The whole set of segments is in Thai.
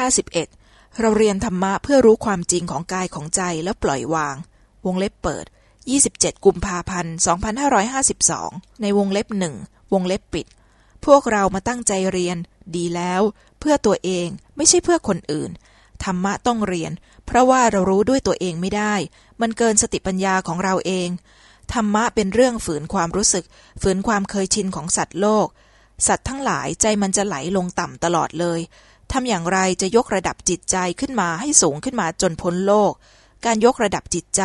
51เราเรียนธรรมะเพื่อรู้ความจริงของกายของใจแล้วปล่อยวาง วงเล็บเปิด 27 กุมภาพันธ์ 2552 ในวงเล็บหนึ่ง วงเล็บปิด พวกเรามาตั้งใจเรียน ดีแล้ว เพื่อตัวเอง ไม่ใช่เพื่อคนอื่น ธรรมะต้องเรียน เพราะว่าเรารู้ด้วยตัวเองไม่ได้ มันเกินสติปัญญาของเราเอง ธรรมะเป็นเรื่องฝืนความรู้สึก ฝืนความเคยชินของสัตว์โลก สัตว์ทั้งหลายใจมันจะไหลลงต่ำตลอดเลย ทำอย่างไรจะยกระดับจิตใจขึ้นมาให้สูงขึ้นมาจนพ้นโลก การยกระดับจิตใจ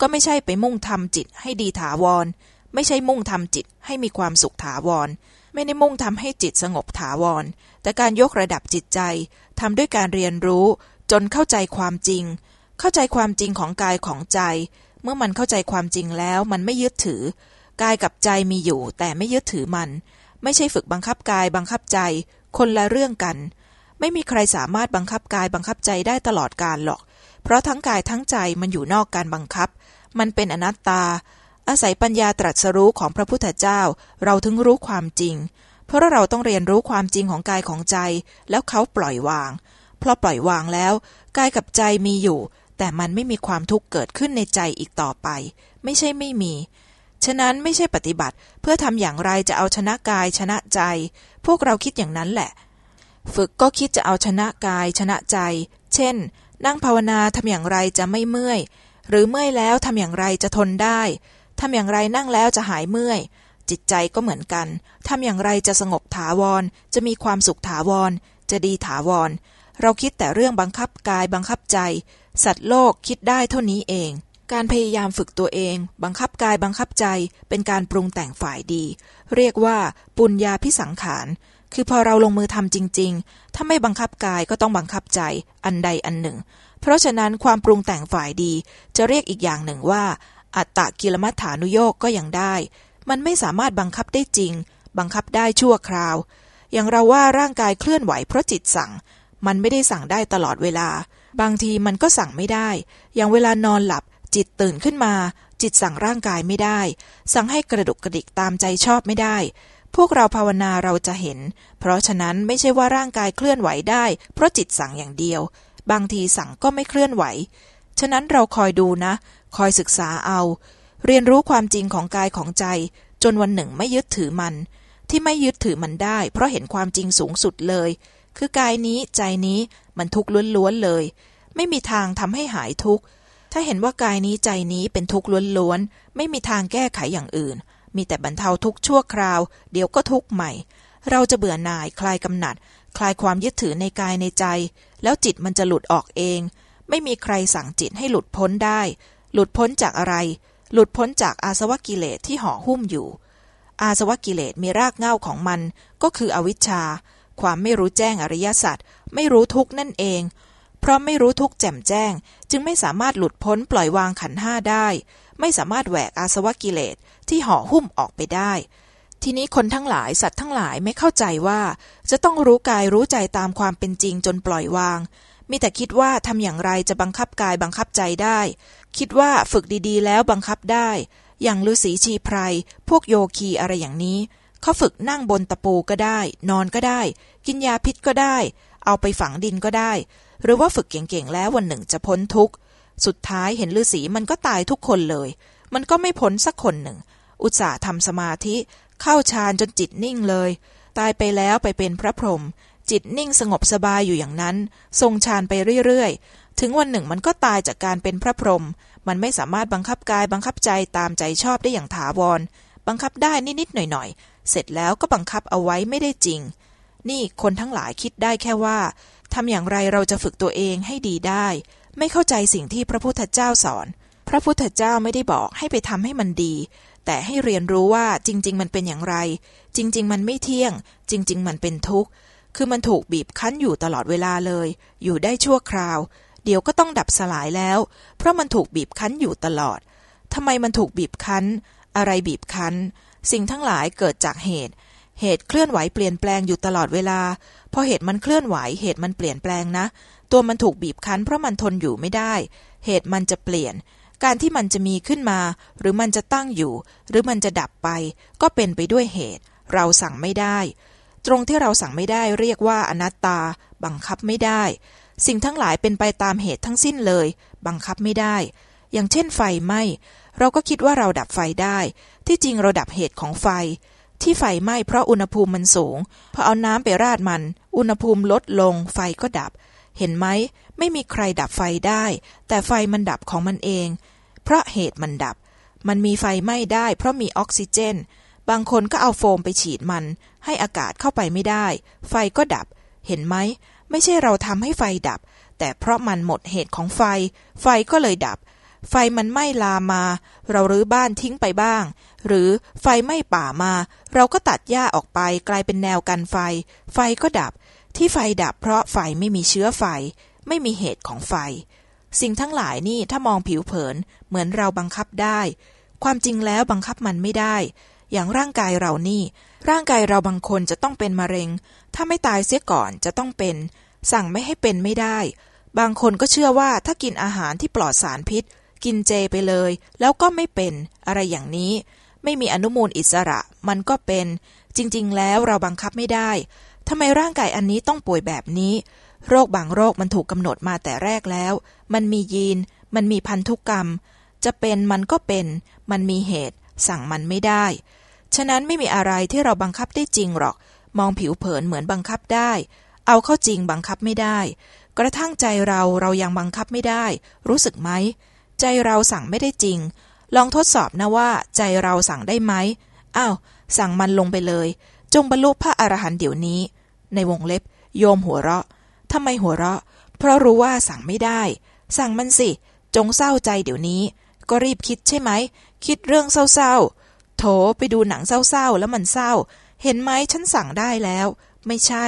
ก็ไม่ใช่ไปมุ่งทำจิตให้ดีถาวร ไม่ใช่มุ่งทำจิตให้มีความสุขถาวร ไม่ได้มุ่งทำให้จิตสงบถาวร แต่การยกระดับจิตใจทำด้วยการเรียนรู้จนเข้าใจความจริง เข้าใจความจริงของกายของใจ เมื่อมันเข้าใจความจริงแล้วมันไม่ยึดถือ กายกับใจมีอยู่แต่ไม่ยึดถือมัน ไม่ใช่ฝึกบังคับกายบังคับใจ คนละเรื่องกัน ไม่มีใครสามารถบังคับกายบังคับใจได้ตลอดกาลหรอก เพราะทั้งกายทั้งใจมันอยู่นอกการบังคับ มันเป็นอนัตตา อาศัยปัญญาตรัสรู้ของพระพุทธเจ้า เราถึงรู้ความจริง เพราะเราต้องเรียนรู้ความจริงของกายของใจ แล้วเขาปล่อยวาง เพราะปล่อยวางแล้ว กายกับใจมีอยู่ แต่มันไม่มีความทุกข์เกิดขึ้นในใจอีกต่อไป ไม่ใช่ไม่มีฉะนั้นไม่ใช่ปฏิบัติเพื่อทำอย่างไรจะเอาชนะกายชนะใจ พวกเราคิดอย่างนั้นแหละ ฝึกก็คิดจะเอาชนะกายชนะใจ เช่น นั่งภาวนาทำอย่างไรจะไม่เมื่อย หรือเมื่อยแล้วทำอย่างไรจะทนได้ทำอย่างไรนั่งแล้วจะหายเมื่อย จิตใจก็เหมือนกันทำอย่างไรจะสงบถาวร จะมีความสุขถาวร จะดีถาวร เราคิดแต่เรื่องบังคับกายบังคับใจ สัตว์โลกคิดได้เท่านี้เอง การพยายามฝึกตัวเอง บังคับกายบังคับใจ เป็นการปรุงแต่งฝ่ายดี เรียกว่าปุญญาพิสังขาร คือพอเราลงมือทำจริง ๆ ถ้าไม่บังคับกายก็ต้องบังคับใจอันใดอันหนึ่ง เพราะฉะนั้นความปรุงแต่งฝ่ายดี จะเรียกอีกอย่างหนึ่งว่า อัตตะกิลมัฏฐานุโยกก็ยังได้ มันไม่สามารถบังคับได้จริง บังคับได้ชั่วคราว อย่างเราว่าร่างกายเคลื่อนไหวเพราะจิตสั่ง มันไม่ได้สั่งได้ตลอดเวลา บางทีมันก็สั่งไม่ได้ อย่างเวลานอนหลับ จิตตื่นขึ้นมา จิตสั่งร่างกายไม่ได้ สั่งให้กระดุกกระดิกตามใจชอบไม่ได้ พวกเราภาวนาเราจะเห็น เพราะฉะนั้นไม่ใช่ว่าร่างกายเคลื่อนไหวได้ เพราะจิตสั่งอย่างเดียว บางทีสั่งก็ไม่เคลื่อนไหว ฉะนั้นเราคอยดูนะ คอยศึกษาเอา เรียนรู้ความจริงของกายของใจ จนวันหนึ่งไม่ยึดถือมัน ที่ไม่ยึดถือมันได้ เพราะเห็นความจริงสูงสุดเลย คือกายนี้ใจนี้มันทุกข์ล้วนๆเลย ไม่มีทางทำให้หายทุกข์ถ้าเห็นว่ากายนี้ใจนี้เป็นทุกข์ล้วนๆ ไม่มีทางแก้ไขอย่างอื่น มีแต่บรรเทาทุกชั่วคราว เดี๋ยวก็ทุกใหม่ เราจะเบื่อหน่ายคลายกำหนัด คลายความยึดถือในกายในใจ แล้วจิตมันจะหลุดออกเอง ไม่มีใครสั่งจิตให้หลุดพ้นได้ หลุดพ้นจากอะไร หลุดพ้นจากอาสวะกิเลสที่ห่อหุ้มอยู่ อาสวะกิเลสมีรากเหง้าของมัน ก็คืออวิชชา ความไม่รู้แจ้งอริยสัจไม่รู้ทุกนั่นเองเพราะไม่รู้ทุกแจ่มแจ้ง จึงไม่สามารถหลุดพ้นปล่อยวางขันห้าได้ ไม่สามารถแหวกอาสวะกิเลสที่ห่อหุ้มออกไปได้ ทีนี้คนทั้งหลายสัตว์ทั้งหลายไม่เข้าใจว่า จะต้องรู้กายรู้ใจตามความเป็นจริงจนปล่อยวาง มีแต่คิดว่าทำอย่างไรจะบังคับกายบังคับใจได้ คิดว่าฝึกดีๆ แล้วบังคับได้ อย่างฤาษีชีไพรพวกโยคีอะไรอย่างนี้เขาฝึกนั่งบนตะปูก็ได้ นอนก็ได้ กินยาพิษก็ได้ เอาไปฝังดินก็ได้ หรือว่าฝึกเก่งๆแล้ววันหนึ่งจะพ้นทุกข์ สุดท้ายเห็นฤาษีมันก็ตายทุกคนเลย มันก็ไม่พ้นสักคนหนึ่ง อุตส่าห์ทำสมาธิเข้าฌานจนจิตนิ่งเลย ตายไปแล้วไปเป็นพระพรหมจิตนิ่งสงบสบายอยู่อย่างนั้น ทรงฌานไปเรื่อยๆ ถึงวันหนึ่งมันก็ตายจากการเป็นพระพรหมมันไม่สามารถบังคับกายบังคับใจตามใจชอบได้อย่างถาวร บังคับได้นิดๆหน่อยๆ เสร็จแล้วก็บังคับเอาไว้ไม่ได้จริง นี่คนทั้งหลายคิดได้แค่ว่าทำอย่างไรเราจะฝึกตัวเองให้ดีได้ ไม่เข้าใจสิ่งที่พระพุทธเจ้าสอน พระพุทธเจ้าไม่ได้บอกให้ไปทำให้มันดี แต่ให้เรียนรู้ว่าจริง ๆ มันเป็นอย่างไร จริง ๆ มันไม่เที่ยง จริง ๆ มันเป็นทุกข์ คือมันถูกบีบคั้นอยู่ตลอดเวลาเลย อยู่ได้ชั่วคราว เดี๋ยวก็ต้องดับสลายแล้ว เพราะมันถูกบีบคั้นอยู่ตลอดทำไมมันถูกบีบคั้น อะไรบีบคั้น สิ่งทั้งหลายเกิดจากเหตุ เหตุเคลื่อนไหวเปลี่ยนแปลงอยู่ตลอดเวลา พอเหตุมันเคลื่อนไหว เหตุมันเปลี่ยนแปลงนะ ตัวมันถูกบีบคั้นเพราะมันทนอยู่ไม่ได้ เหตุมันจะเปลี่ยน การที่มันจะมีขึ้นมา หรือมันจะตั้งอยู่ หรือมันจะดับไป ก็เป็นไปด้วยเหตุ เราสั่งไม่ได้ ตรงที่เราสั่งไม่ได้เรียกว่าอนัตตา บังคับไม่ได้ สิ่งทั้งหลายเป็นไปตามเหตุทั้งสิ้นเลย บังคับไม่ได้ อย่างเช่นไฟไหมเราก็คิดว่าเราดับไฟได้ ที่จริงเราดับเหตุของไฟ ที่ไฟไหม้เพราะอุณหภูมิมันสูง พอเอาน้ำไปราดมัน อุณหภูมิลดลง ไฟก็ดับ เห็นไหม ไม่มีใครดับไฟได้ แต่ไฟมันดับของมันเอง เพราะเหตุมันดับ มันมีไฟไหม้ได้ เพราะมีออกซิเจน บางคนก็เอาโฟมไปฉีดมัน ให้อากาศเข้าไปไม่ได้ ไฟก็ดับ เห็นไหม ไม่ใช่เราทำให้ไฟดับ แต่เพราะมันหมดเหตุของไฟ ไฟก็เลยดับ ไฟมันไหม้ลามา เรารื้อบ้านทิ้งไปบ้าง หรือไฟไหม้ป่ามา เราก็ตัดหญ้าออกไปกลายเป็นแนวกันไฟ ไฟก็ดับ ที่ไฟดับเพราะไฟไม่มีเชื้อไฟ ไม่มีเหตุของไฟ สิ่งทั้งหลายนี่ถ้ามองผิวเผิน เหมือนเราบังคับได้ ความจริงแล้วบังคับมันไม่ได้ อย่างร่างกายเรานี่ ร่างกายเราบางคนจะต้องเป็นมะเร็ง ถ้าไม่ตายเสียก่อนจะต้องเป็น สั่งไม่ให้เป็นไม่ได้ บางคนก็เชื่อว่าถ้ากินอาหารที่ปลอดสารพิษ กินเจไปเลย แล้วก็ไม่เป็นอะไรอย่างนี้ ไม่มีอนุมูลอิสระ มันก็เป็น จริง ๆ แล้วเราบังคับไม่ได้ทำไมร่างกายอันนี้ต้องป่วยแบบนี้ โรคบางโรคมันถูกกำหนดมาแต่แรกแล้ว มันมียีน มันมีพันธุกรรม จะเป็นมันก็เป็น มันมีเหตุ สั่งมันไม่ได้ ฉะนั้นไม่มีอะไรที่เราบังคับได้จริงหรอก มองผิวเผินเหมือนบังคับได้ เอาเข้าจริงบังคับไม่ได้ กระทั่งใจเราเรายังบังคับไม่ได้ รู้สึกไหม ใจเราสั่งไม่ได้จริง ลองทดสอบนะว่า ใจเราสั่งได้ไหมอ้าวสั่งมันลงไปเลย จงบรรลุพระอรหันต์เดี๋ยวนี้ ในวงเล็บ โยมหัวเราะทำไมหัวเราะ เพราะรู้ว่าสั่งไม่ได้ สั่งมันสิ จงเศร้าใจเดี๋ยวนี้ ก็รีบคิดใช่ไหม คิดเรื่องเศร้าๆ โถไปดูหนังเศร้าๆ แล้วมันเศร้า เห็นไหมฉันสั่งได้แล้ว ไม่ใช่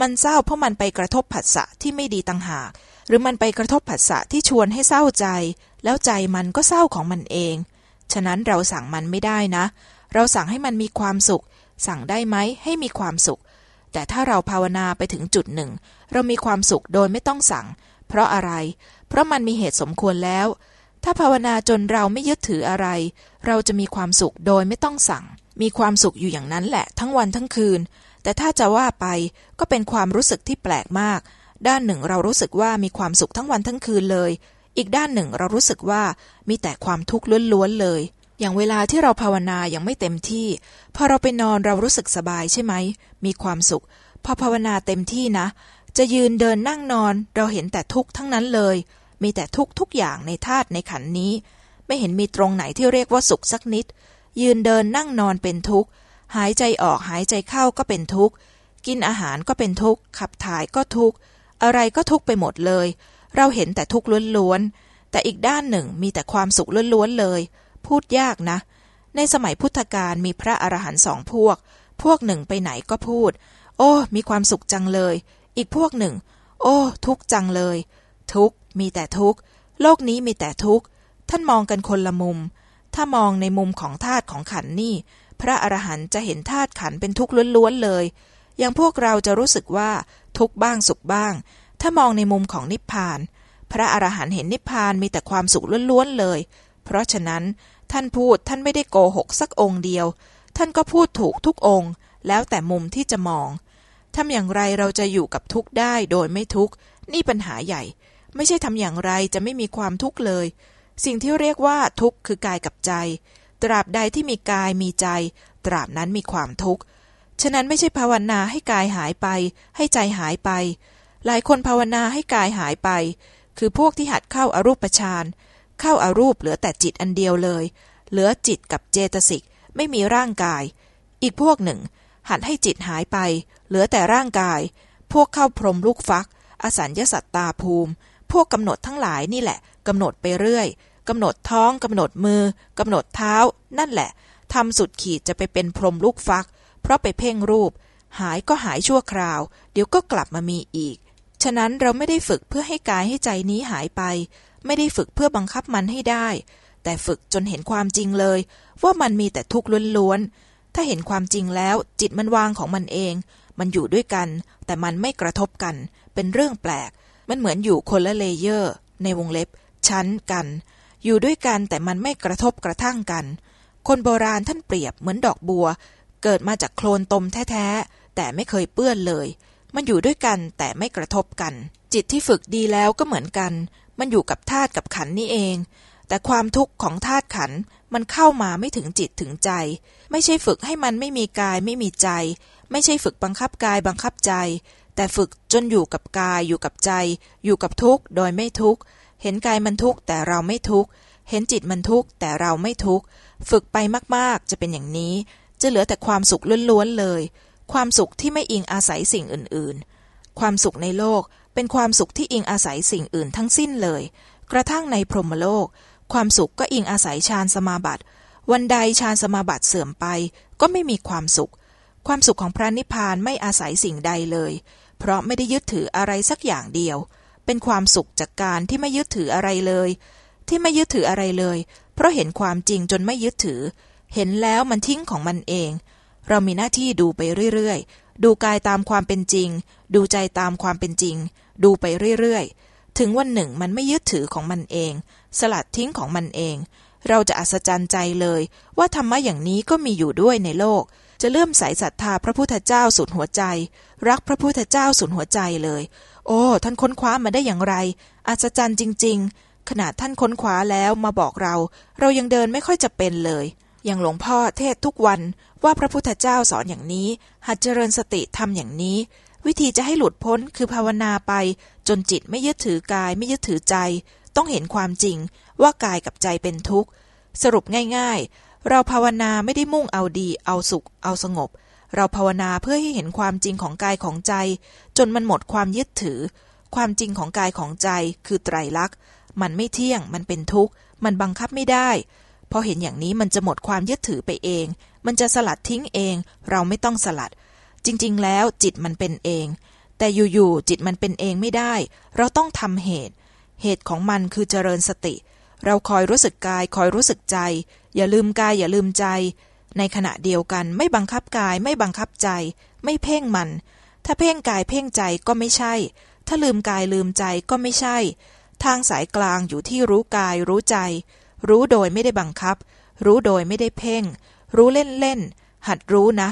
มันเศร้าเพราะมันไปกระทบผัสสะที่ไม่ดีต่างหาก หรือมันไปกระทบผัสสะที่ชวนให้เศร้าใจ แล้วใจมันก็เศร้าของมันเอง ฉะนั้นเราสั่งมันไม่ได้นะ เราสั่งให้มันมีความสุข สั่งได้ไหมให้มีความสุข แต่ถ้าเราภาวนาไปถึงจุดหนึ่ง เรามีความสุขโดยไม่ต้องสั่ง เพราะอะไร เพราะมันมีเหตุสมควรแล้ว ถ้าภาวนาจนเราไม่ยึดถืออะไร เราจะมีความสุขโดยไม่ต้องสั่ง มีความสุขอยู่อย่างนั้นแหละ ทั้งวันทั้งคืน แต่ถ้าจะว่าไปก็เป็นความรู้สึกที่แปลกมาก ด้านหนึ่งเรารู้สึกว่ามีความสุขทั้งวันทั้งคืนเลย อีกด้านหนึ่งเรารู้สึกว่ามีแต่ความทุกข์ล้วนๆเลย อย่างเวลาที่เราภาวนายังไม่เต็มที่ พอเราไปนอนเรารู้สึกสบายใช่ไหม มีความสุข พอภาวนาเต็มที่นะ จะยืนเดินนั่งนอน เราเห็นแต่ทุกข์ทั้งนั้นเลย มีแต่ทุกข์ทุกอย่างในธาตุในขันนี้ ไม่เห็นมีตรงไหนที่เรียกว่าสุขสักนิด ยืนเดินนั่งนอนเป็นทุกข์ หายใจออกหายใจเข้าก็เป็นทุกข์ กินอาหารก็เป็นทุกข์ ขับถ่ายก็ทุกข์ อะไรก็ทุกไปหมดเลย เราเห็นแต่ทุกข์ล้วนๆ แต่อีกด้านหนึ่งมีแต่ความสุขล้วนๆเลย พูดยากนะ ในสมัยพุทธกาลมีพระอรหันต์สองพวก พวกหนึ่งไปไหนก็พูด โอ้ มีความสุขจังเลย อีกพวกหนึ่ง โอ้ ทุกจังเลย ทุกมีแต่ทุกโลกนี้มีแต่ทุกท่านมองกันคนละมุม ถ้ามองในมุมของธาตุของขันนี่ พระอรหันต์จะเห็นธาตุขันเป็นทุกข์ล้วนๆเลย อย่างพวกเราจะรู้สึกว่า ทุกบ้างสุขบ้าง ถ้ามองในมุมของนิพพาน พระอรหันต์เห็นนิพพานมีแต่ความสุขล้วนๆเลย เพราะฉะนั้นท่านพูดท่านไม่ได้โกหกสักองค์เดียว ท่านก็พูดถูกทุกองค์ แล้วแต่มุมที่จะมองทำอย่างไรเราจะอยู่กับทุกข์ได้โดยไม่ทุกข์นี่ปัญหาใหญ่ ไม่ใช่ทำอย่างไรจะไม่มีความทุกข์เลย สิ่งที่เรียกว่าทุกข์คือกายกับใจ ตราบใดที่มีกายมีใจ ตราบนั้นมีความทุกข์ ฉะนั้นไม่ใช่ภาวนาให้กายหายไป ให้ใจหายไป หลายคนภาวนาให้กายหายไป คือพวกที่หัดเข้าอารูปฌานเข้าอารูปเหลือแต่จิตอันเดียวเลย เหลือจิตกับเจตสิกไม่มีร่างกาย อีกพวกหนึ่ง หัดให้จิตหายไป เหลือแต่ร่างกาย พวกเข้าพรมลูกฟัก อสัญญาสัตตาภูมิ พวกกำหนดทั้งหลายนี่แหละกำหนดไปเรื่อยกำหนดท้องกำหนดมือกำหนดเท้า นั่นแหละทำสุดขีดจะไปเป็นพรมลูกฟัก เพราะไปเพ่งรูป หายก็หายชั่วคราว เดี๋ยวก็กลับมามีอีก ฉะนั้นเราไม่ได้ฝึกเพื่อให้กายให้ใจนี้หายไป ไม่ได้ฝึกเพื่อบังคับมันให้ได้ แต่ฝึกจนเห็นความจริงเลย ว่ามันมีแต่ทุกข์ล้วนๆ ถ้าเห็นความจริงแล้ว จิตมันวางของมันเอง มันอยู่ด้วยกัน แต่มันไม่กระทบกัน เป็นเรื่องแปลก มันเหมือนอยู่คนละเลเยอร์ ในวงเล็บ ชั้นกัน อยู่ด้วยกันแต่มันไม่กระทบกระทั่งกันคนโบราณท่านเปรียบเหมือนดอกบัว เกิดมาจากโคลนตมแท้ๆ แต่ไม่เคยเปื้อนเลย มันอยู่ด้วยกันแต่ไม่กระทบกัน จิตที่ฝึกดีแล้วก็เหมือนกัน มันอยู่กับธาตุกับขันนี่เอง แต่ความทุกข์ของธาตุขันมันเข้ามาไม่ถึงจิตถึงใจ ไม่ใช่ฝึกให้มันไม่มีกายไม่มีใจ ไม่ใช่ฝึกบังคับกายบังคับใจ แต่ฝึกจนอยู่กับกายอยู่กับใจ อยู่กับทุกข์โดยไม่ทุกข์เห็นกายมันทุกข์แต่เราไม่ทุกข์เห็นจิตมันทุกข์แต่เราไม่ทุกข์ฝึกไปมากๆ จะเป็นอย่างนี้ จะเหลือแต่ความสุขล้วนๆเลย ความสุขที่ไม่อิงอาศัยสิ่งอื่นๆ ความสุขในโลกเป็นความสุขที่อิงอาศัยสิ่งอื่นทั้งสิ้นเลย กระทั่งในพรหมโลก ความสุขก็อิงอาศัยฌานสมาบัติ วันใดฌานสมาบัติเสื่อมไป ก็ไม่มีความสุข ความสุขของพระนิพพานไม่อาศัยสิ่งใดเลย เพราะไม่ได้ยึดถืออะไรสักอย่างเดียว เป็นความสุขจากการที่ไม่ยึดถืออะไรเลย ที่ไม่ยึดถืออะไรเลย เพราะเห็นความจริงจนไม่ยึดถือ เห็นแล้วมันทิ้งของมันเอง เรามีหน้าที่ดูไปเรื่อยๆ ดูกายตามความเป็นจริง ดูใจตามความเป็นจริง ดูไปเรื่อยๆ ถึงวันหนึ่งมันไม่ยึดถือของมันเอง สลัดทิ้งของมันเอง เราจะอัศจรรย์ใจเลย ว่าธรรมะอย่างนี้ก็มีอยู่ด้วยในโลก จะเลื่อมใสศรัทธาพระพุทธเจ้าสุดหัวใจ รักพระพุทธเจ้าสุดหัวใจเลย โอ้ ท่านค้นคว้ามาได้อย่างไร อัศจรรย์จริง ๆ ขนาดท่านค้นคว้าแล้วมาบอกเรา เรายังเดินไม่ค่อยจะเป็นเลย อย่างหลวงพ่อเทศทุกวันว่าพระพุทธเจ้าสอนอย่างนี้ หัดเจริญสติทำอย่างนี้ วิธีจะให้หลุดพ้นคือภาวนาไป จนจิตไม่ยึดถือกายไม่ยึดถือใจ ต้องเห็นความจริงว่ากายกับใจเป็นทุกข์ สรุปง่ายๆ เราภาวนาไม่ได้มุ่งเอาดี เอาสุข เอาสงบ เราภาวนาเพื่อให้เห็นความจริงของกายของใจ จนมันหมดความยึดถือ ความจริงของกายของใจคือไตรลักษณ์มันไม่เที่ยงมันเป็นทุกข์ มันบังคับไม่ได้ พอเห็นอย่างนี้มันจะหมดความยึดถือไปเอง มันจะสลัดทิ้งเอง เราไม่ต้องสลัด จริง ๆ แล้วจิตมันเป็นเอง แต่อยู่ๆจิตมันเป็นเองไม่ได้ เราต้องทำเหตุ เหตุของมันคือเจริญสติ เราคอยรู้สึกกาย คอยรู้สึกใจ อย่าลืมกายอย่าลืมใจ ในขณะเดียวกันไม่บังคับกายไม่บังคับใจ ไม่เพ่งมัน ถ้าเพ่งกายเพ่งใจก็ไม่ใช่ ถ้าลืมกายลืมใจก็ไม่ใช่ ทางสายกลางอยู่ที่รู้กายรู้ใจ รู้โดยไม่ได้บังคับ รู้โดยไม่ได้เพ่ง รู้เล่นเล่น หัดรู้นะ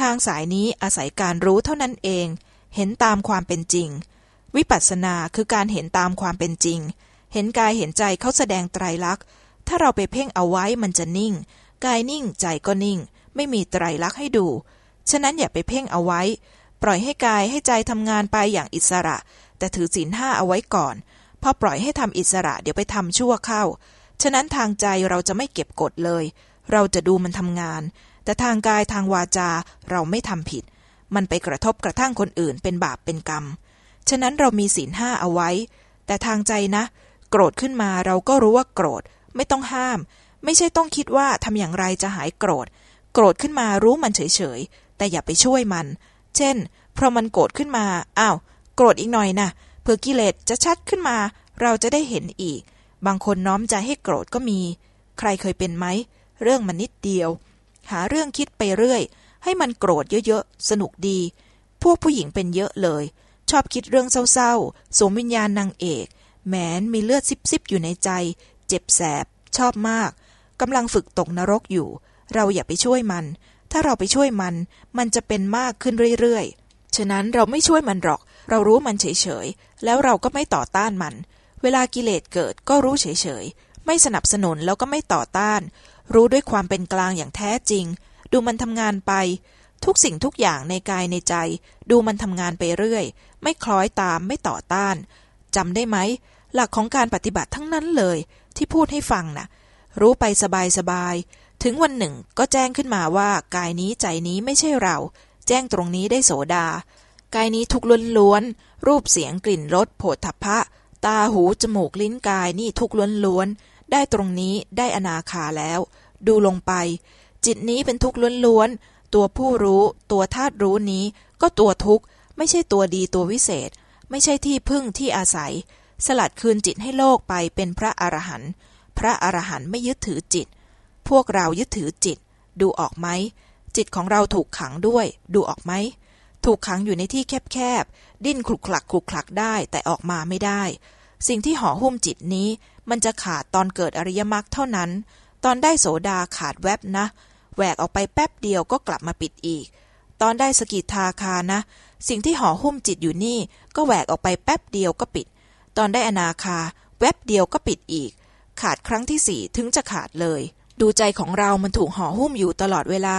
ทางสายนี้อาศัยการรู้เท่านั้นเอง เห็นตามความเป็นจริง วิปัสสนาคือการเห็นตามความเป็นจริง เห็นกายเห็นใจเขาแสดงไตรลักษณ์ ถ้าเราไปเพ่งเอาไว้มันจะนิ่ง กายนิ่งใจก็นิ่ง ไม่มีไตรลักษณ์ให้ดู ฉะนั้นอย่าไปเพ่งเอาไว้ ปล่อยให้กายให้ใจทำงานไปอย่างอิสระ แต่ถือศีลห้าเอาไว้ก่อนพอปล่อยให้ทำอิสระเดี๋ยวไปทำชั่วเข้า ฉะนั้นทางใจเราจะไม่เก็บกดเลย เราจะดูมันทำงาน แต่ทางกายทางวาจาเราไม่ทำผิด มันไปกระทบกระทั่งคนอื่นเป็นบาปเป็นกรรม ฉะนั้นเรามีศีลห้าเอาไว้ แต่ทางใจนะ โกรธขึ้นมาเราก็รู้ว่าโกรธ ไม่ต้องห้าม ไม่ใช่ต้องคิดว่าทำอย่างไรจะหายโกรธ โกรธขึ้นมารู้มันเฉยๆ แต่อย่าไปช่วยมัน เช่นพอมันโกรธขึ้นมา อ้าว โกรธอีกหน่อยนะเผื่อกิเลสจะชัดขึ้นมา เราจะได้เห็นอีก บางคนน้อมใจให้โกรธก็มี ใครเคยเป็นไหม เรื่องมันนิดเดียว หาเรื่องคิดไปเรื่อย ให้มันโกรธเยอะๆ สนุกดี พวกผู้หญิงเป็นเยอะเลย ชอบคิดเรื่องเศร้าๆ สมวิญญาณนางเอก แหมนมีเลือดซิบๆ อยู่ในใจ เจ็บแสบ ชอบมากกำลังฝึกตกนรกอยู่ เราอย่าไปช่วยมัน ถ้าเราไปช่วยมัน มันจะเป็นมากขึ้นเรื่อยๆ ฉะนั้นเราไม่ช่วยมันหรอก เรารู้มันเฉยๆ แล้วเราก็ไม่ต่อต้านมัน เวลากิเลสเกิดก็รู้เฉยๆ ไม่สนับสนุนแล้วก็ไม่ต่อต้าน รู้ด้วยความเป็นกลางอย่างแท้จริง ดูมันทำงานไป ทุกสิ่งทุกอย่างในกายในใจ ดูมันทำงานไปเรื่อย ไม่คล้อยตามไม่ต่อต้านจำได้ไหม หลักของการปฏิบัติทั้งนั้นเลย ที่พูดให้ฟังนะ่ะ รู้ไปสบายๆ ถึงวันหนึ่งก็แจ้งขึ้นมาว่ากายนี้ใจนี้ไม่ใช่เรา แจ้งตรงนี้ได้โสดากายนี้ทุกล้วนๆรูปเสียงกลิ่นรสโผฏฐัพพะ ตาหูจมูกลิ้นกายนี่ทุกล้วนๆ ได้ตรงนี้ได้อนาคาแล้ว ดูลงไป จิตนี้เป็นทุกข์ล้วนๆ ตัวผู้รู้ ตัวธาตุรู้นี้ ก็ตัวทุกข์ ไม่ใช่ตัวดีตัววิเศษ ไม่ใช่ที่พึ่งที่อาศัย สลัดคืนจิตให้โลกไปเป็นพระอรหันต์พระอรหันต์ไม่ยึดถือจิต พวกเรายึดถือจิต ดูออกไหมจิตของเราถูกขังด้วย ดูออกไหมถูกขังอยู่ในที่แคบๆ ดิ้นคลุกคลักคลุกคลักได้แต่ออกมาไม่ได้ สิ่งที่ห่อหุ้มจิตนี้มันจะขาดตอนเกิดอริยมรรคเท่านั้น ตอนได้โสดาขาดแวบนะ แหวกออกไปแป๊บเดียวก็กลับมาปิดอีก ตอนได้สกิทาคานะ สิ่งที่ห่อหุ้มจิตอยู่นี่ ก็แหวกออกไปแป๊บเดียวก็ปิด ตอนได้อนาคา แวบเดียวก็ปิดอีก ขาดครั้งที่สี่ถึงจะขาดเลย ดูใจของเรามันถูกห่อหุ้มอยู่ตลอดเวลา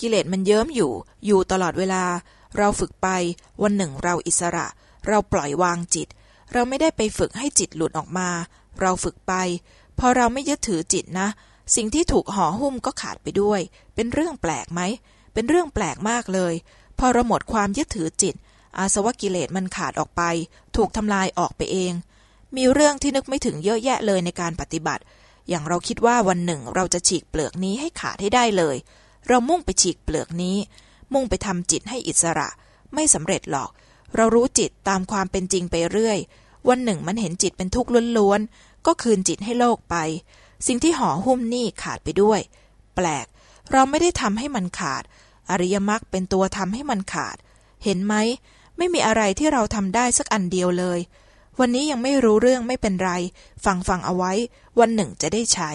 กิเลสมันเยิ้มอยู่ อยู่ตลอดเวลา เราฝึกไป วันหนึ่งเราอิสระ เราปล่อยวางจิต เราไม่ได้ไปฝึกให้จิตหลุดออกมา เราฝึกไป พอเราไม่ยึดถือจิตนะ สิ่งที่ถูกห่อหุ้มก็ขาดไปด้วย เป็นเรื่องแปลกไหม เป็นเรื่องแปลกมากเลย พอเราหมดความยึดถือจิต อาสวะกิเลสมันขาดออกไป ถูกทำลายออกไปเอง มีเรื่องที่นึกไม่ถึงเยอะแยะเลยในการปฏิบัติ อย่างเราคิดว่าวันหนึ่งเราจะฉีกเปลือกนี้ให้ขาดให้ได้เลย เรามุ่งไปฉีกเปลือกนี้ มุ่งไปทำจิตให้อิสระ ไม่สำเร็จหรอก เรารู้จิตตามความเป็นจริงไปเรื่อย วันหนึ่งมันเห็นจิตเป็นทุกข์ล้วนๆ ก็คืนจิตให้โลกไป สิ่งที่ห่อหุ้มนี่ขาดไปด้วย แปลก เราไม่ได้ทำให้มันขาด อริยมรรคเป็นตัวทำให้มันขาด เห็นไหม ไม่มีอะไรที่เราทำได้สักอันเดียวเลย วันนี้ยังไม่รู้เรื่องไม่เป็นไร ฟังฟังเอาไว้ วันหนึ่งจะได้ใช้